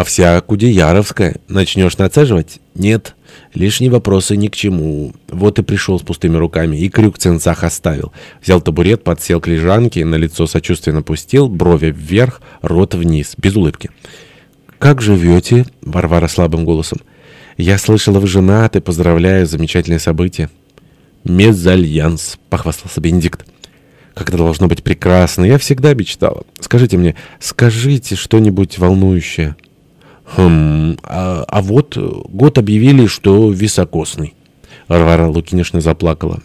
А вся Кудеяровская. Начнешь нацеживать? Нет. Лишние вопросы ни к чему. Вот и пришел с пустыми руками, и крюк в ценцах оставил. Взял табурет, подсел к лежанке, на лицо сочувственно пустил, брови вверх, рот вниз, без улыбки. «Как живете?» — Варвара слабым голосом. «Я слышала, вы женаты, поздравляю, замечательное событие». «Мезальянс», — похвастался Бенедикт. «Как это должно быть прекрасно, я всегда мечтала. Скажите мне, скажите что-нибудь волнующее». Хм, а, а вот год объявили, что високосный. Варвара Лукинишна заплакала.